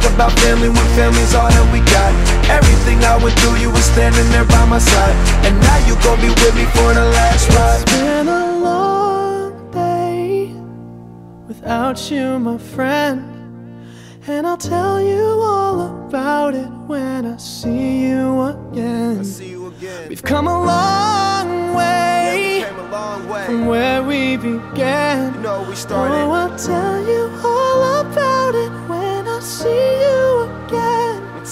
Talk about family when family's all that we got? Everything I went through, you were standing there by my side. And now you gon' be with me for the last ride. It's been a long day without you, my friend. And I'll tell you all about it when I see you again. See you again. We've come a long way came a long way. from where we began. You know we Oh. I'll tell you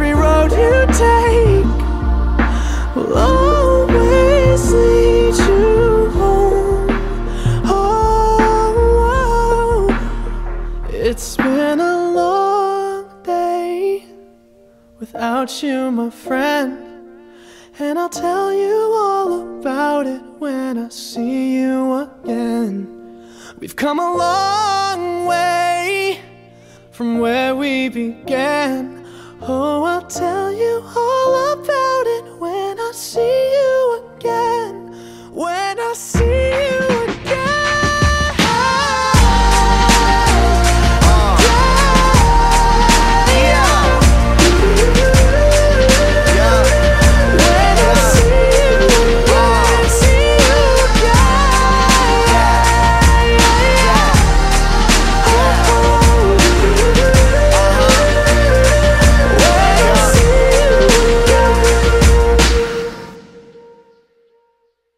Every road you take will always lead you home. Oh, it's been a long day without you, my friend. And I'll tell you all about it when I see you again. We've come a long way from where we began. Oh, I'll tell you all.